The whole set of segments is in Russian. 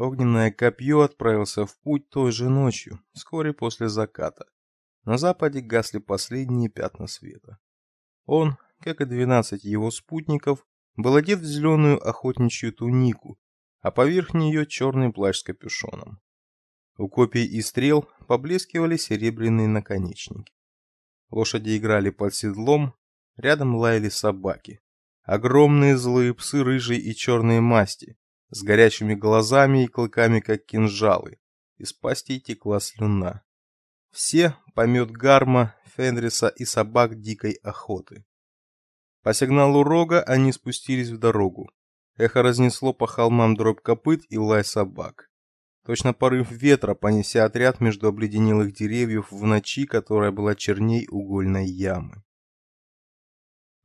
Огненное копье отправился в путь той же ночью, вскоре после заката. На западе гасли последние пятна света. Он, как и двенадцать его спутников, был одет в зеленую охотничью тунику, а поверх нее черный плащ с капюшоном. У копий и стрел поблескивали серебряные наконечники. Лошади играли под седлом, рядом лаяли собаки. Огромные злые псы рыжие и черные масти, с горящими глазами и клыками, как кинжалы. Из пастей текла слюна. Все помет гарма, фенриса и собак дикой охоты. По сигналу рога они спустились в дорогу. Эхо разнесло по холмам дробь копыт и лай собак. Точно порыв ветра, понеся отряд между обледенелых деревьев в ночи, которая была черней угольной ямы.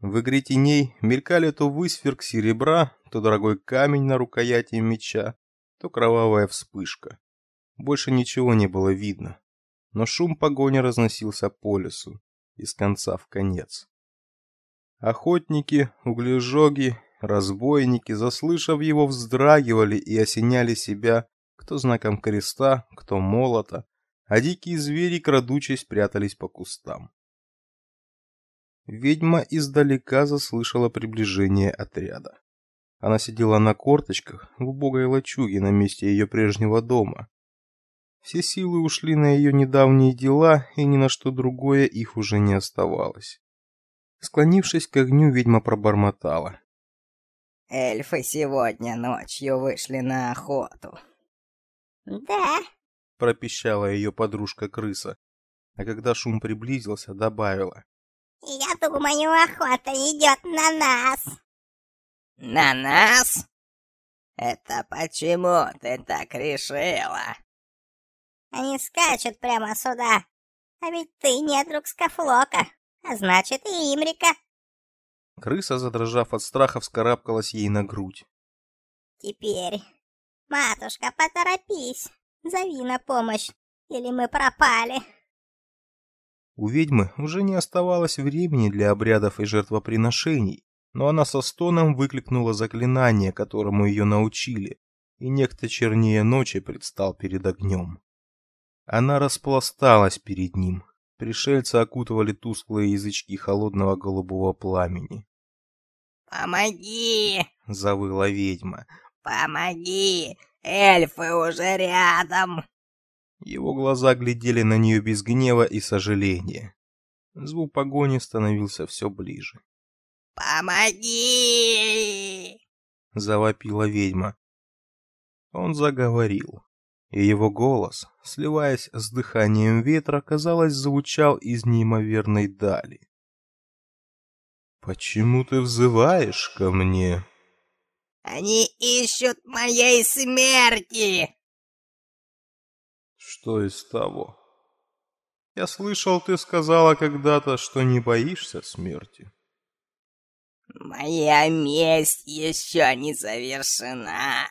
В игре теней мелькали то высверк серебра, то дорогой камень на рукояти меча, то кровавая вспышка. Больше ничего не было видно, но шум погони разносился по лесу, из конца в конец. Охотники, углежоги, разбойники, заслышав его, вздрагивали и осеняли себя, кто знаком креста, кто молота, а дикие звери, крадучись, прятались по кустам. Ведьма издалека заслышала приближение отряда. Она сидела на корточках в убогой лачуге на месте ее прежнего дома. Все силы ушли на ее недавние дела, и ни на что другое их уже не оставалось. Склонившись к огню, ведьма пробормотала: "Эльфы сегодня ночью вышли на охоту". "Да", пропищала ее подружка-крыса, а когда шум приблизился, добавила: думаю, охота идет на нас. На нас? Это почему ты так решила? Они скачут прямо сюда. А ведь ты не друг Скафлока, а значит и Имрика. Крыса, задрожав от страха, вскарабкалась ей на грудь. Теперь, матушка, поторопись, зови на помощь, или мы пропали. У ведьмы уже не оставалось времени для обрядов и жертвоприношений, но она со стоном выкликнула заклинание, которому ее научили, и некто чернее ночи предстал перед огнем. Она распласталась перед ним. Пришельцы окутывали тусклые язычки холодного голубого пламени. «Помоги!» — завыла ведьма. «Помоги! Эльфы уже рядом!» Его глаза глядели на нее без гнева и сожаления. Звук погони становился все ближе. «Помоги!» — завопила ведьма. Он заговорил, и его голос, сливаясь с дыханием ветра, казалось, звучал из неимоверной дали. «Почему ты взываешь ко мне?» «Они ищут моей смерти!» Что из того? Я слышал, ты сказала когда-то, что не боишься смерти. Моя месть еще не завершена.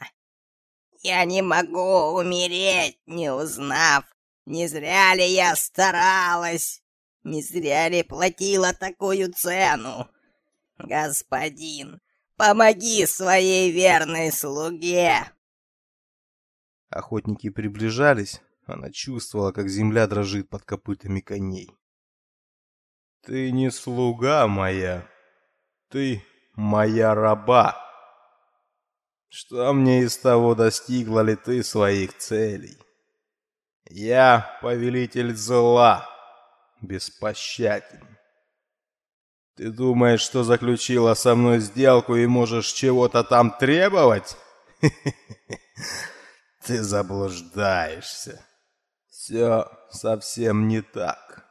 Я не могу умереть, не узнав, не зря ли я старалась, не зря ли платила такую цену. Господин, помоги своей верной слуге. Охотники приближались, она чувствовала, как земля дрожит под копытами коней. Ты не слуга моя, ты моя раба. Что мне из того, достигла ли ты своих целей? Я повелитель зла, беспощаден. Ты думаешь, что заключила со мной сделку и можешь чего-то там требовать? Ты заблуждаешься. Все совсем не так.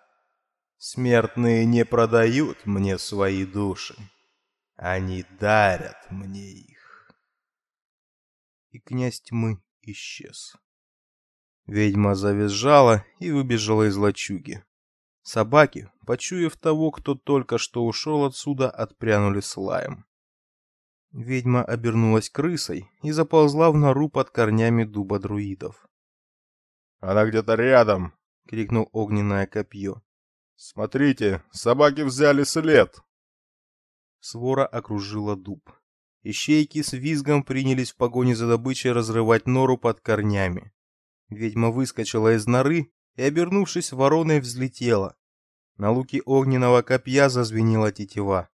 Смертные не продают мне свои души. Они дарят мне их. И князь тьмы исчез. Ведьма завизжала и выбежала из лачуги. Собаки, почуяв того, кто только что ушел отсюда, отпрянули с лаем. Ведьма обернулась крысой и заползла в нору под корнями дуба друидов. Она где-то рядом, крикнул огненное копье. Смотрите, собаки взяли след. Свора окружила дуб. Ищейки с визгом принялись в погоне за добычей разрывать нору под корнями. Ведьма выскочила из норы и, обернувшись вороной, взлетела. На луке огненного копья зазвенела тетива.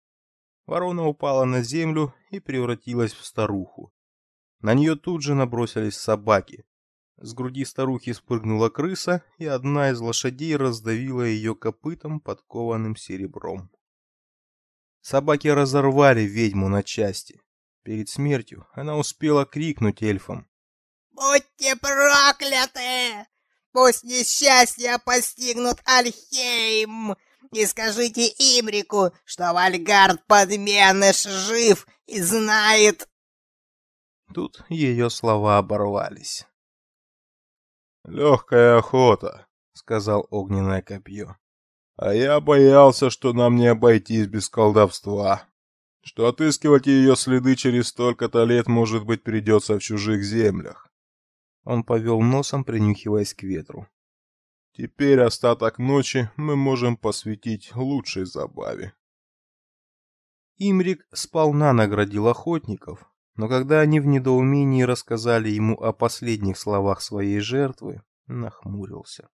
Ворона упала на землю и превратилась в старуху. На нее тут же набросились собаки. С груди старухи спрыгнула крыса, и одна из лошадей раздавила ее копытом, подкованным серебром. Собаки разорвали ведьму на части. Перед смертью она успела крикнуть эльфам. «Будьте прокляты! Пусть несчастья постигнут Альхейм! И скажите Имрику, что Вальгард Подменыш жив и знает...» Тут ее слова оборвались. «Легкая охота», — сказал огненное копье. «А я боялся, что нам не обойтись без колдовства, что отыскивать ее следы через столько-то лет, может быть, придется в чужих землях». Он повел носом, принюхиваясь к ветру. «Теперь остаток ночи мы можем посвятить лучшей забаве». Имрик сполна наградил охотников, но когда они в недоумении рассказали ему о последних словах своей жертвы, нахмурился.